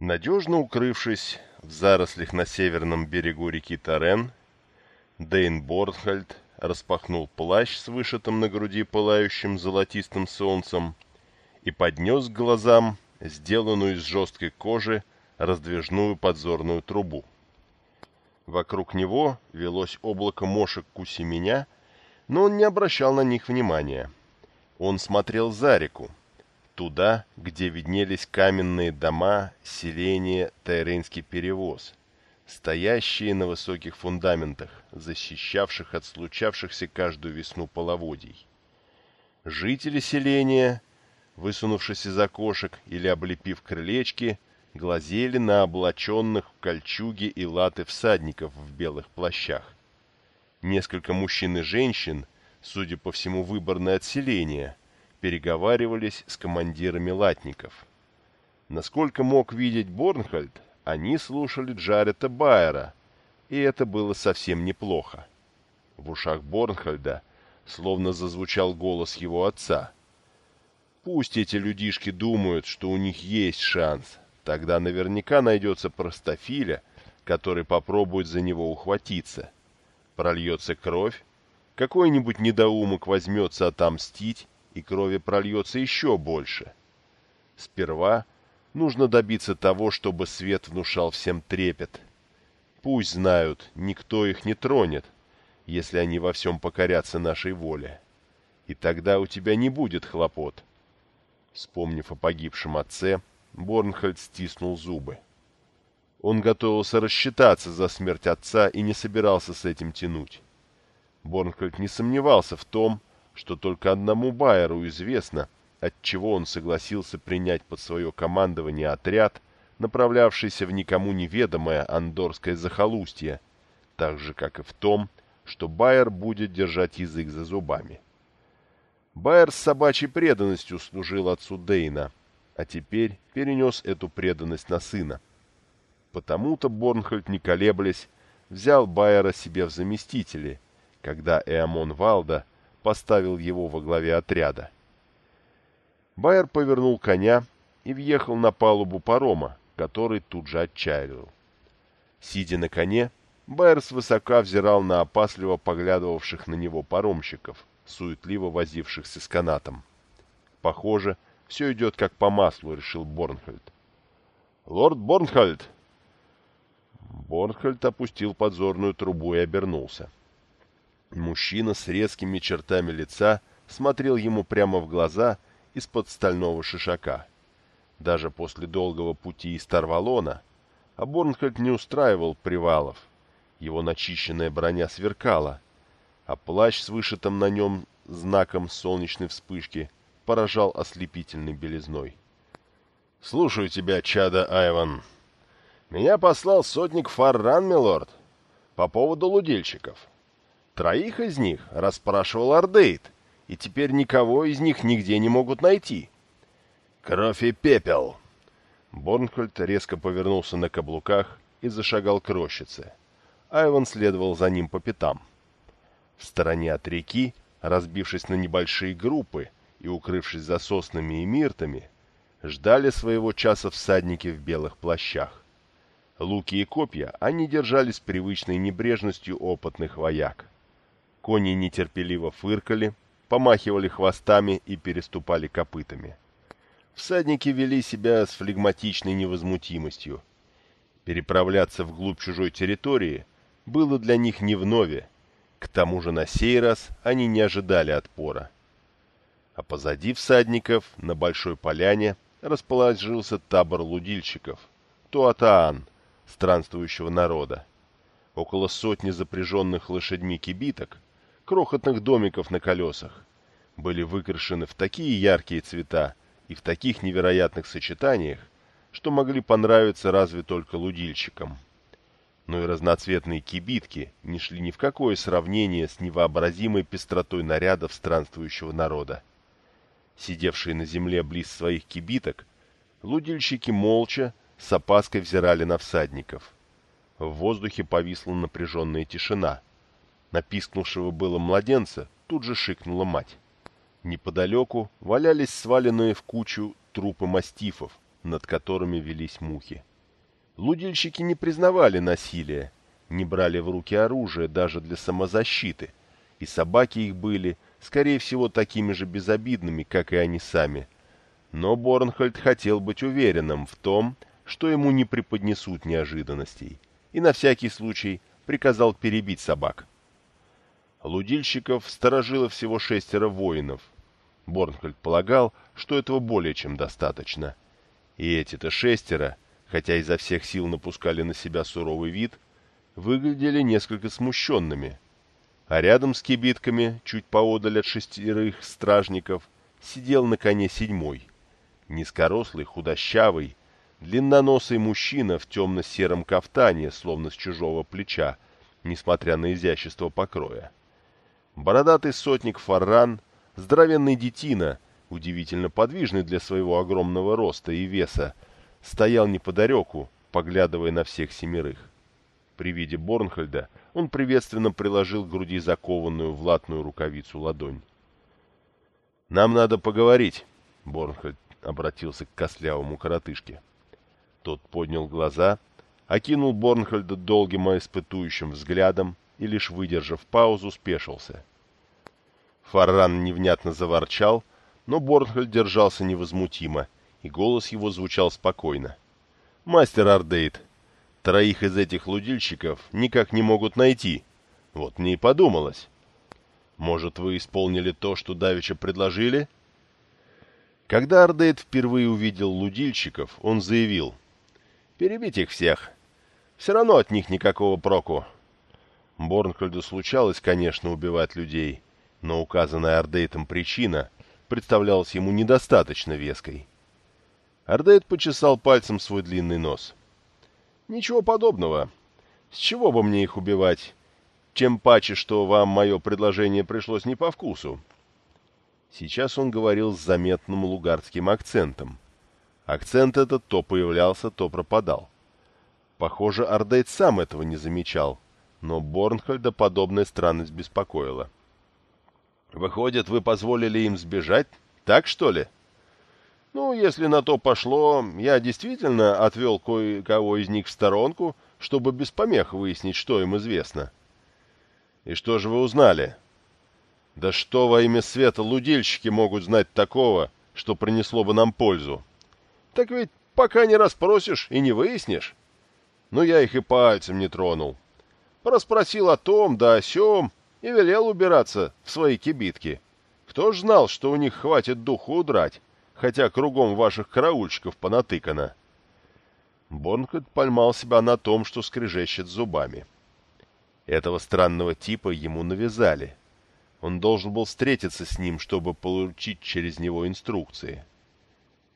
Надежно укрывшись в зарослях на северном берегу реки Тарен, Дейн Борнхальд распахнул плащ с вышитым на груди пылающим золотистым солнцем и поднес к глазам сделанную из жесткой кожи раздвижную подзорную трубу. Вокруг него велось облако мошек куси-меня, но он не обращал на них внимания. Он смотрел за реку, туда, где виднелись каменные дома селения Тайренский перевоз, стоящие на высоких фундаментах, защищавших от случавшихся каждую весну половодий. Жители селения, высунувшись из окошек или облепив крылечки, глазели на облаченных в кольчуги и латы всадников в белых плащах. Несколько мужчин и женщин, судя по всему выборное от селения, переговаривались с командирами латников. Насколько мог видеть Борнхольд, они слушали Джарета Байера, и это было совсем неплохо. В ушах Борнхольда словно зазвучал голос его отца. «Пусть эти людишки думают, что у них есть шанс, тогда наверняка найдется простофиля, который попробует за него ухватиться. Прольется кровь, какой-нибудь недоумок возьмется отомстить, и крови прольется еще больше. Сперва нужно добиться того, чтобы свет внушал всем трепет. Пусть знают, никто их не тронет, если они во всем покорятся нашей воле. И тогда у тебя не будет хлопот. Вспомнив о погибшем отце, Борнхольд стиснул зубы. Он готовился рассчитаться за смерть отца и не собирался с этим тянуть. Борнхольд не сомневался в том, что только одному Байеру известно, отчего он согласился принять под свое командование отряд, направлявшийся в никому неведомое андорское захолустье, так же, как и в том, что Байер будет держать язык за зубами. Байер с собачьей преданностью служил отцу Дейна, а теперь перенес эту преданность на сына. Потому-то Борнхольд, не колеблясь, взял Байера себе в заместители, когда Эамон Валда поставил его во главе отряда. Байер повернул коня и въехал на палубу парома, который тут же отчалил. Сидя на коне, Байер свысока взирал на опасливо поглядывавших на него паромщиков, суетливо возившихся с канатом. Похоже, все идет как по маслу, решил Борнхольд. «Лорд Борнхольд!» Борнхольд опустил подзорную трубу и обернулся. Мужчина с резкими чертами лица смотрел ему прямо в глаза из-под стального шишака. Даже после долгого пути из Тарвалона а Борнхольд не устраивал привалов. Его начищенная броня сверкала, а плащ с вышитым на нем знаком солнечной вспышки поражал ослепительной белизной. — Слушаю тебя, чада Айван. Меня послал сотник Фарран, милорд, по поводу лудильщиков. Троих из них расспрашивал Ардейт, и теперь никого из них нигде не могут найти. «Кровь и пепел!» Борнхольд резко повернулся на каблуках и зашагал к рощице. Айван следовал за ним по пятам. В стороне от реки, разбившись на небольшие группы и укрывшись за соснами и миртами, ждали своего часа всадники в белых плащах. Луки и копья они держали с привычной небрежностью опытных вояк. Кони нетерпеливо фыркали, помахивали хвостами и переступали копытами. Всадники вели себя с флегматичной невозмутимостью. Переправляться вглубь чужой территории было для них не вновь. К тому же на сей раз они не ожидали отпора. А позади всадников, на большой поляне, расположился табор лудильщиков, Туатаан, странствующего народа. Около сотни запряженных лошадьми кибиток крохотных домиков на колесах были выкрашены в такие яркие цвета и в таких невероятных сочетаниях, что могли понравиться разве только лудильщикам. Но и разноцветные кибитки не шли ни в какое сравнение с невообразимой пестротой нарядов странствующего народа. Сидевшие на земле близ своих кибиток, лудильщики молча, с опаской взирали на всадников. В воздухе повисла напряженная тишина — Напискнувшего было младенца тут же шикнула мать. Неподалеку валялись сваленные в кучу трупы мастифов, над которыми велись мухи. Лудильщики не признавали насилия, не брали в руки оружие даже для самозащиты, и собаки их были, скорее всего, такими же безобидными, как и они сами. Но Борнхольд хотел быть уверенным в том, что ему не преподнесут неожиданностей, и на всякий случай приказал перебить собак. Лудильщиков сторожило всего шестеро воинов. Борнхольд полагал, что этого более чем достаточно. И эти-то шестеро, хотя изо всех сил напускали на себя суровый вид, выглядели несколько смущенными. А рядом с кибитками, чуть поодаль от шестерых стражников, сидел на коне седьмой. Низкорослый, худощавый, длинноносый мужчина в темно-сером кафтане, словно с чужого плеча, несмотря на изящество покроя. Бородатый сотник Фарран, здоровенный детина, удивительно подвижный для своего огромного роста и веса, стоял неподалеку, поглядывая на всех семерых. При виде Борнхольда он приветственно приложил к груди закованную в латную рукавицу ладонь. «Нам надо поговорить», — Борнхольд обратился к костлявому коротышке. Тот поднял глаза, окинул Борнхольда долгим и испытующим взглядом и, лишь выдержав паузу, спешился. Фарран невнятно заворчал, но Борнхольд держался невозмутимо, и голос его звучал спокойно. «Мастер Ардейт, троих из этих лудильщиков никак не могут найти. Вот мне и подумалось. Может, вы исполнили то, что Давича предложили?» Когда Ардейт впервые увидел лудильщиков, он заявил. «Перебить их всех. Все равно от них никакого проку». Борнхальду случалось, конечно, убивать людей, но указанная Ардейтом причина представлялась ему недостаточно веской. Ардейт почесал пальцем свой длинный нос. «Ничего подобного. С чего бы мне их убивать? Чем паче, что вам мое предложение пришлось не по вкусу». Сейчас он говорил с заметным лугардским акцентом. Акцент этот то появлялся, то пропадал. Похоже, Ардейт сам этого не замечал, но Борнхольда подобная странность беспокоила. — Выходит, вы позволили им сбежать? Так, что ли? Ну, если на то пошло, я действительно отвел кое-кого из них в сторонку, чтобы без помех выяснить, что им известно. И что же вы узнали? Да что во имя света лудильщики могут знать такого, что принесло бы нам пользу? Так ведь пока не расспросишь и не выяснишь. Но я их и пальцем не тронул. Проспросил о том да о сём, и велел убираться в свои кибитки. Кто ж знал, что у них хватит духу удрать, хотя кругом ваших караульщиков понатыкано?» Бонкот поймал себя на том, что скрежещет зубами. Этого странного типа ему навязали. Он должен был встретиться с ним, чтобы получить через него инструкции.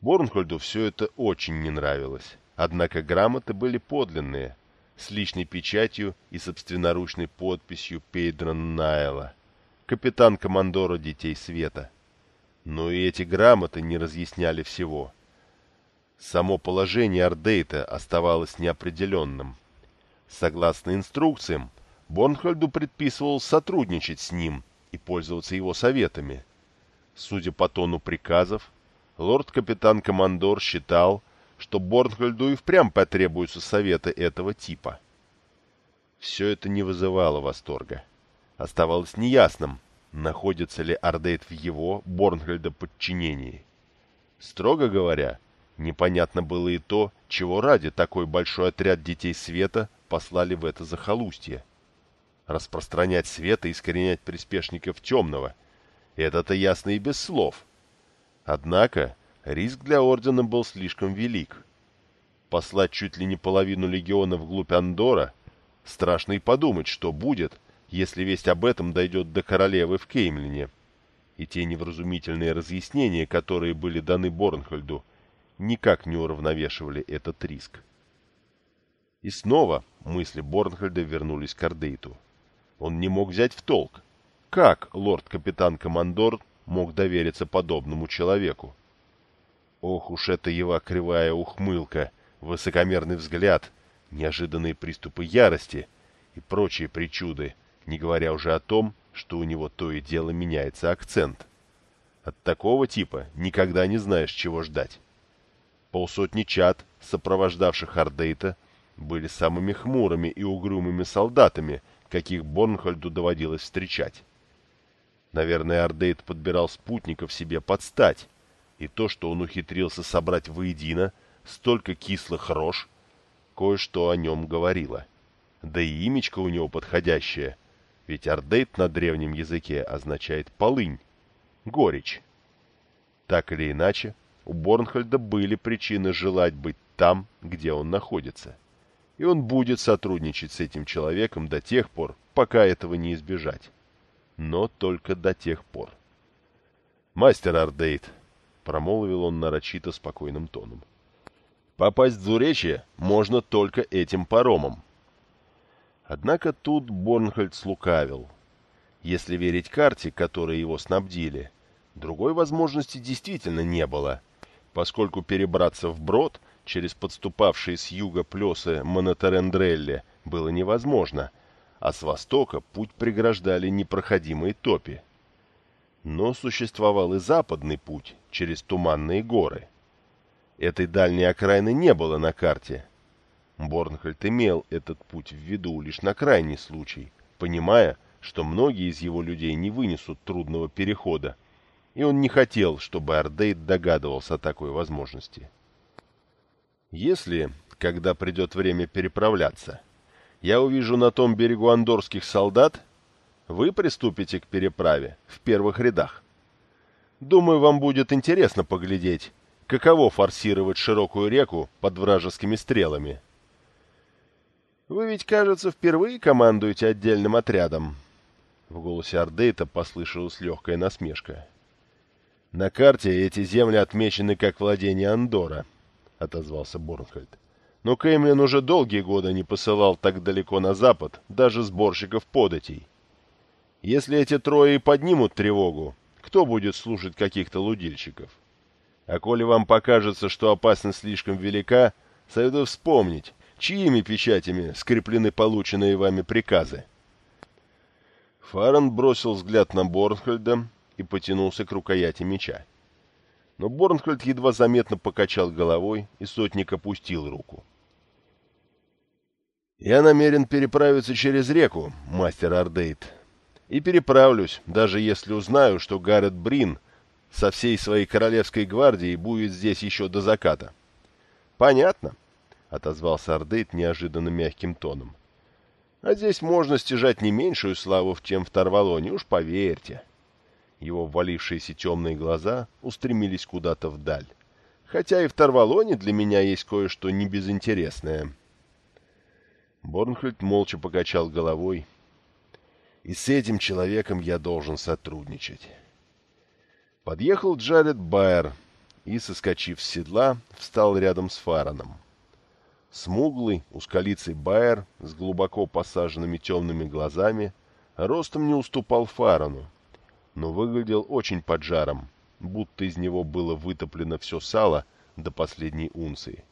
Борнхольду все это очень не нравилось, однако грамоты были подлинные — с личной печатью и собственноручной подписью Пейдра Найла, капитан-командора Детей Света. Но и эти грамоты не разъясняли всего. Само положение Ардейта оставалось неопределенным. Согласно инструкциям, Борнхольду предписывал сотрудничать с ним и пользоваться его советами. Судя по тону приказов, лорд-капитан-командор считал, что Борнхольду и впрямь потребуются советы этого типа. Все это не вызывало восторга. Оставалось неясным, находится ли Ардейт в его, Борнхольда, подчинении. Строго говоря, непонятно было и то, чего ради такой большой отряд детей света послали в это захолустье. Распространять свет и искоренять приспешников темного — это-то ясно и без слов. Однако Риск для Ордена был слишком велик. Послать чуть ли не половину легиона вглубь Андора — страшно и подумать, что будет, если весть об этом дойдет до королевы в Кеймлине. И те невразумительные разъяснения, которые были даны Борнхольду, никак не уравновешивали этот риск. И снова мысли Борнхольда вернулись к Ардейту. Он не мог взять в толк, как лорд-капитан-командор мог довериться подобному человеку. Ох уж эта его кривая ухмылка, высокомерный взгляд, неожиданные приступы ярости и прочие причуды, не говоря уже о том, что у него то и дело меняется акцент. От такого типа никогда не знаешь, чего ждать. Полсотни чад, сопровождавших Ардейта, были самыми хмурыми и угрюмыми солдатами, каких Борнхальду доводилось встречать. Наверное, Ардейт подбирал спутников себе под стать, и то, что он ухитрился собрать воедино столько кислых рож, кое-что о нем говорило. Да и имечко у него подходящее, ведь Ардейт на древнем языке означает «полынь», «горечь». Так или иначе, у Борнхальда были причины желать быть там, где он находится. И он будет сотрудничать с этим человеком до тех пор, пока этого не избежать. Но только до тех пор. «Мастер Ардейт», — промолвил он нарочито спокойным тоном, — «попасть в Зуречье можно только этим паромом». Однако тут Борнхольд слукавил. Если верить карте, которой его снабдили, другой возможности действительно не было — поскольку перебраться вброд через подступавшие с юга плесы Монотарендрелли было невозможно, а с востока путь преграждали непроходимые топи. Но существовал и западный путь через туманные горы. Этой дальней окраины не было на карте. Борнхольд имел этот путь в виду лишь на крайний случай, понимая, что многие из его людей не вынесут трудного перехода, и он не хотел, чтобы Ардейд догадывался о такой возможности. Если, когда придет время переправляться, я увижу на том берегу андорских солдат, вы приступите к переправе в первых рядах. Думаю, вам будет интересно поглядеть, каково форсировать широкую реку под вражескими стрелами. Вы ведь, кажется, впервые командуете отдельным отрядом. В голосе Ардейта послышалась легкая насмешка. «На карте эти земли отмечены как владение Андора», — отозвался Борнхольд. «Но Кеймлин уже долгие годы не посылал так далеко на запад даже сборщиков податей. Если эти трое и поднимут тревогу, кто будет слушать каких-то лудильщиков? А коли вам покажется, что опасность слишком велика, советую вспомнить, чьими печатями скреплены полученные вами приказы». Фаран бросил взгляд на Борнхольда, и потянулся к рукояти меча. Но Борнхольд едва заметно покачал головой, и сотник опустил руку. «Я намерен переправиться через реку, мастер Ардейт, и переправлюсь, даже если узнаю, что Гарет Брин со всей своей королевской гвардией будет здесь еще до заката». «Понятно», — отозвался Ардейт неожиданно мягким тоном. «А здесь можно стяжать не меньшую славу, чем в Тарвалоне, уж поверьте». Его ввалившиеся темные глаза устремились куда-то вдаль. Хотя и в Тарвалоне для меня есть кое-что небезынтересное. Борнхольд молча покачал головой. И с этим человеком я должен сотрудничать. Подъехал Джаред Байер и, соскочив с седла, встал рядом с Фараном. Смуглый, узколицый Байер с глубоко посаженными темными глазами ростом не уступал Фарану, но выглядел очень поджаром, будто из него было вытоплено все сало до последней унции.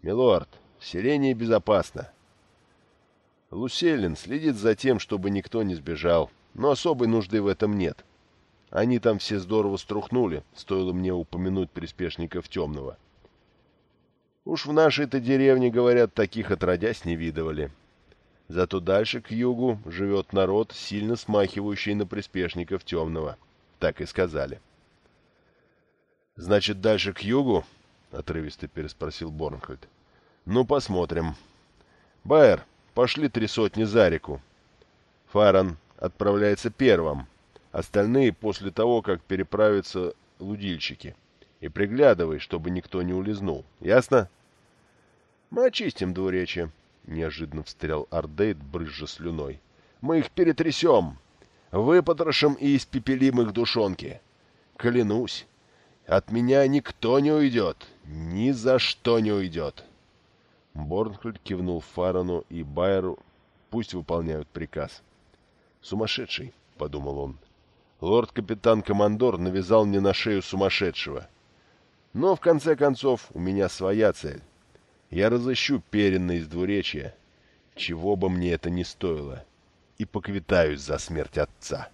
«Милорд, селение безопасно». Луселин следит за тем, чтобы никто не сбежал, но особой нужды в этом нет. Они там все здорово струхнули, стоило мне упомянуть приспешников темного. Уж в нашей-то деревне, говорят, таких отродясь не видывали. Зато дальше, к югу, живет народ, сильно смахивающий на приспешников темного. Так и сказали. «Значит, дальше к югу?» — отрывисто переспросил Борнхольд. «Ну, посмотрим. Байер, пошли три сотни за реку. Фаран отправляется первым, остальные после того, как переправятся лудильщики. И приглядывай, чтобы никто не улизнул. Ясно?» «Мы очистим двуречье», неожиданно встрял Ардейт, брызжа слюной. «Мы их перетрясем! Выпотрошим и испепелим их душонки! Клянусь, от меня никто не уйдет! Ни за что не уйдет!» Борнхольд кивнул Фарану и Байеру, пусть выполняют приказ. «Сумасшедший», — подумал он. «Лорд-капитан-командор навязал мне на шею сумасшедшего. Но, в конце концов, у меня своя цель. Я разыщу Перина из двуречья, чего бы мне это ни стоило, и поквитаюсь за смерть отца.